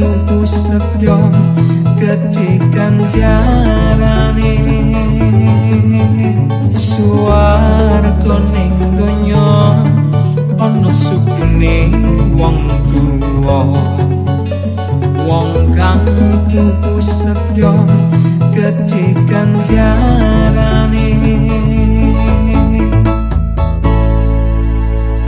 tuku setyo ketikan jarane. Suara koning donya ana sukune wong tuwa. Wong kang tuku setyo ketikan jarane.